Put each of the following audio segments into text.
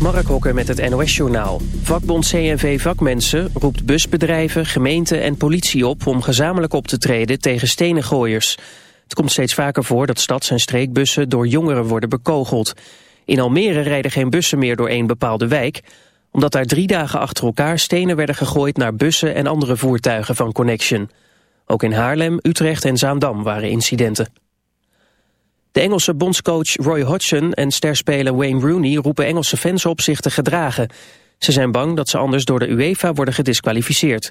Mark Hokker met het NOS-journaal. Vakbond CNV Vakmensen roept busbedrijven, gemeenten en politie op... om gezamenlijk op te treden tegen stenengooiers. Het komt steeds vaker voor dat stads- en streekbussen door jongeren worden bekogeld. In Almere rijden geen bussen meer door één bepaalde wijk... omdat daar drie dagen achter elkaar stenen werden gegooid... naar bussen en andere voertuigen van Connection. Ook in Haarlem, Utrecht en Zaandam waren incidenten. De Engelse bondscoach Roy Hodgson en sterspeler Wayne Rooney roepen Engelse fans op zich te gedragen. Ze zijn bang dat ze anders door de UEFA worden gedisqualificeerd.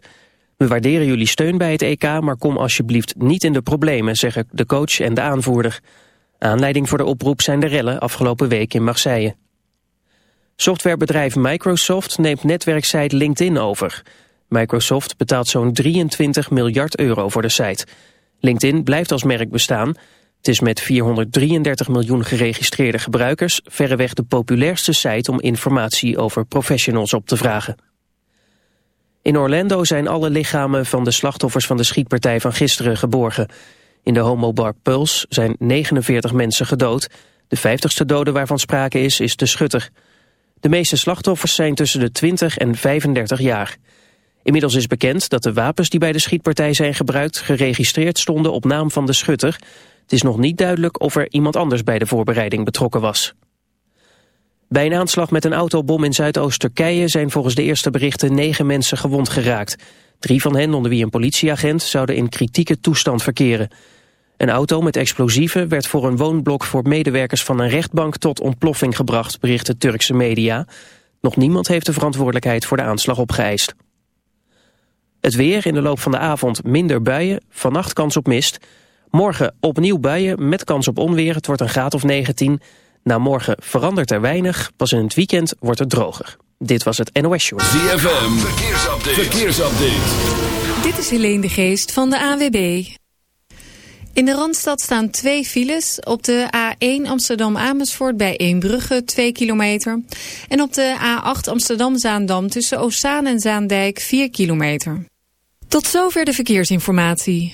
We waarderen jullie steun bij het EK, maar kom alsjeblieft niet in de problemen, zeggen de coach en de aanvoerder. Aanleiding voor de oproep zijn de rellen afgelopen week in Marseille. Softwarebedrijf Microsoft neemt netwerksite LinkedIn over. Microsoft betaalt zo'n 23 miljard euro voor de site. LinkedIn blijft als merk bestaan... Het is met 433 miljoen geregistreerde gebruikers verreweg de populairste site om informatie over professionals op te vragen. In Orlando zijn alle lichamen van de slachtoffers van de schietpartij van gisteren geborgen. In de homobar Pulse zijn 49 mensen gedood. De 50ste dode waarvan sprake is, is de schutter. De meeste slachtoffers zijn tussen de 20 en 35 jaar. Inmiddels is bekend dat de wapens die bij de schietpartij zijn gebruikt... geregistreerd stonden op naam van de schutter... Het is nog niet duidelijk of er iemand anders bij de voorbereiding betrokken was. Bij een aanslag met een autobom in Zuidoost-Turkije zijn volgens de eerste berichten negen mensen gewond geraakt. Drie van hen, onder wie een politieagent, zouden in kritieke toestand verkeren. Een auto met explosieven werd voor een woonblok voor medewerkers van een rechtbank tot ontploffing gebracht, berichten Turkse media. Nog niemand heeft de verantwoordelijkheid voor de aanslag opgeëist. Het weer in de loop van de avond minder buien, vannacht kans op mist. Morgen opnieuw buien met kans op onweer. Het wordt een graad of 19. Na morgen verandert er weinig. Pas in het weekend wordt het droger. Dit was het NOS Show. ZFM, verkeersupdate. verkeersupdate. Dit is Helene de Geest van de AWB. In de Randstad staan twee files. Op de A1 Amsterdam-Amersfoort bij Eembrugge 2 kilometer. En op de A8 Amsterdam-Zaandam tussen Oostzaan en Zaandijk 4 kilometer. Tot zover de verkeersinformatie.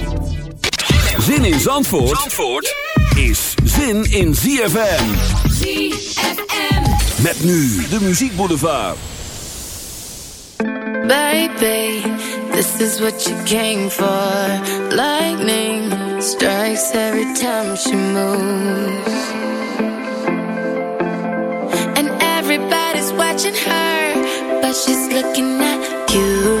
Zin in Zandvoort, Zandvoort is zin in ZFM. ZFM. Met nu de muziekboulevard. Baby, this is what you came for. Lightning strikes every time she moves. And everybody's watching her, but she's looking at you. You. You.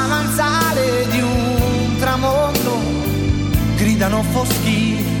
da non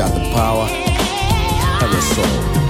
got the power and the soul.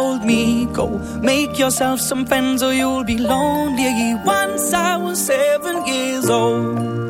Told me, go make yourself some friends or you'll be lonely. Once I was seven years old.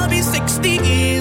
be 60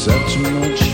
Is that too much?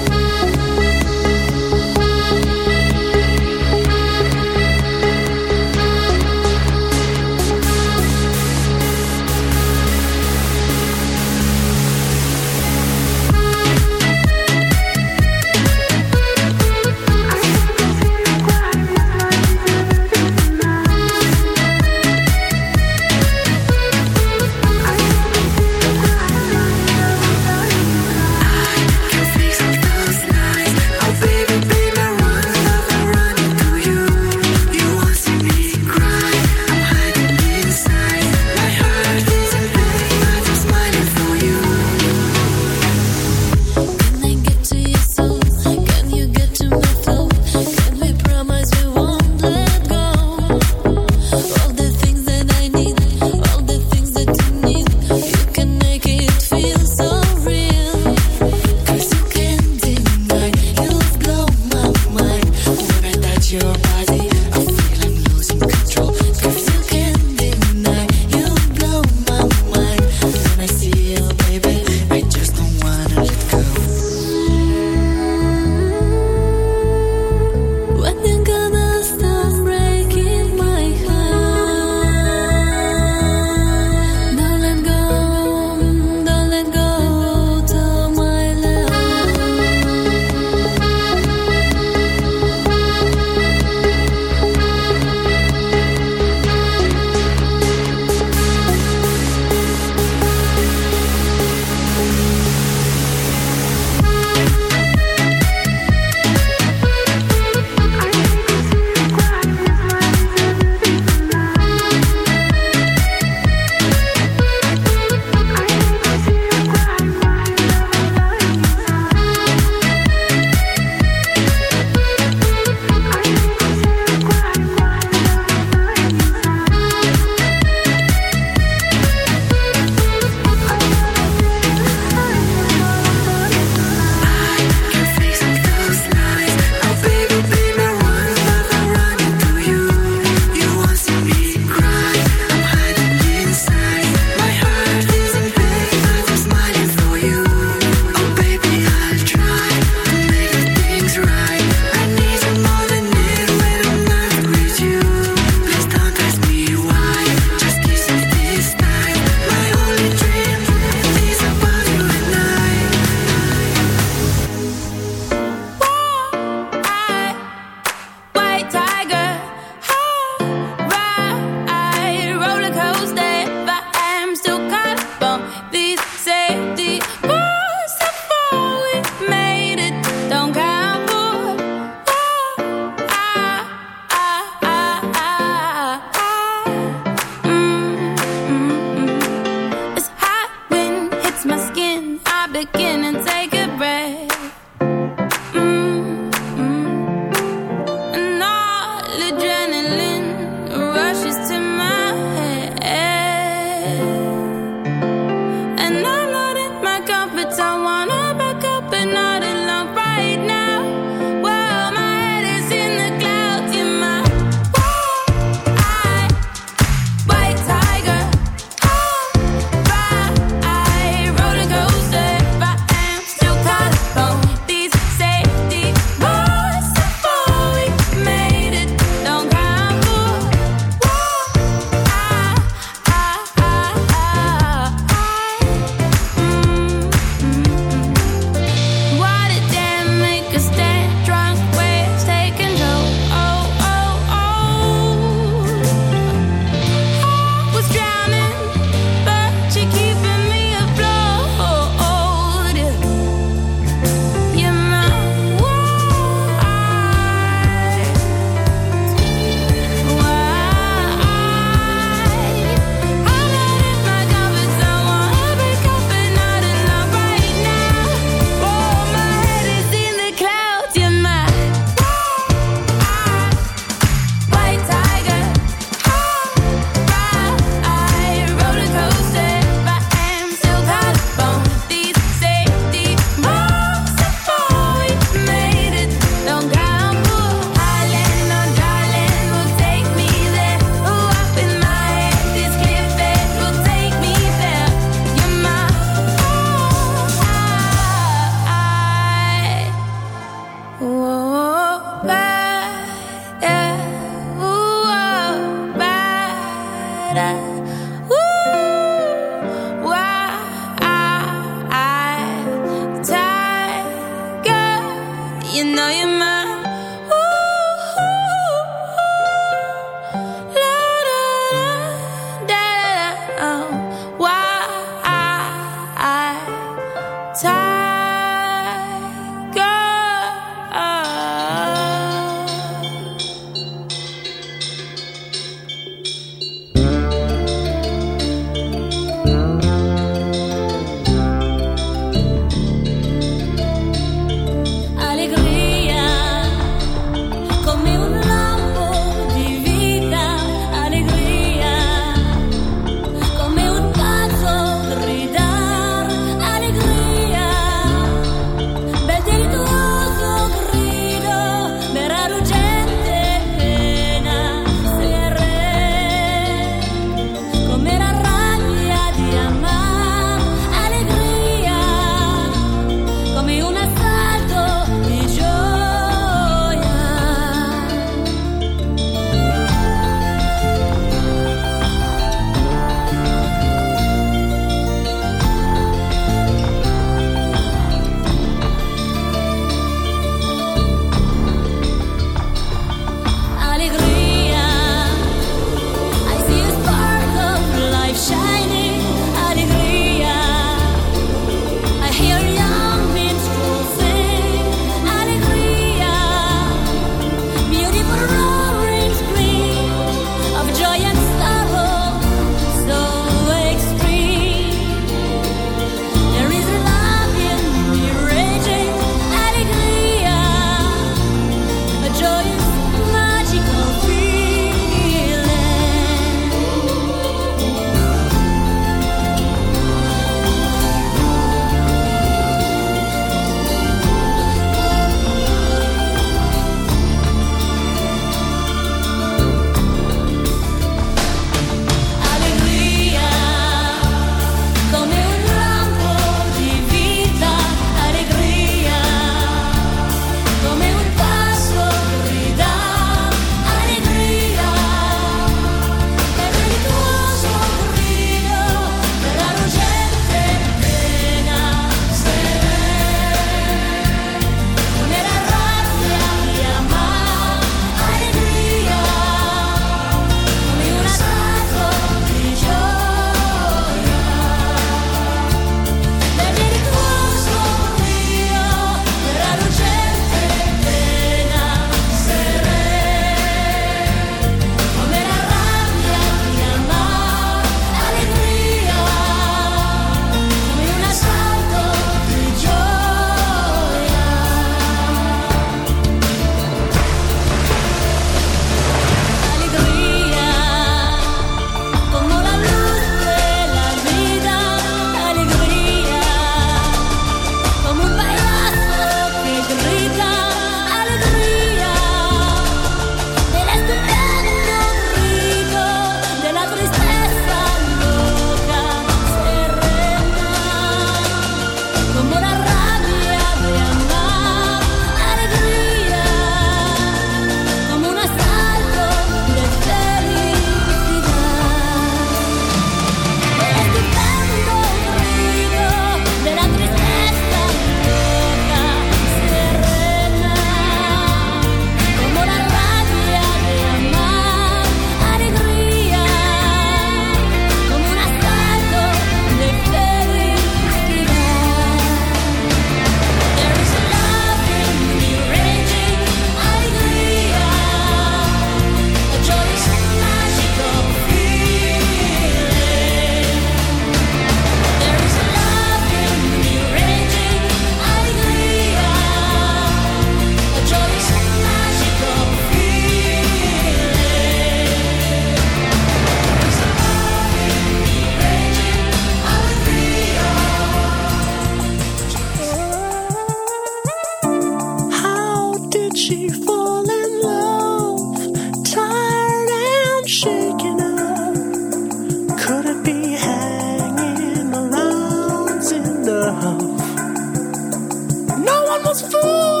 No one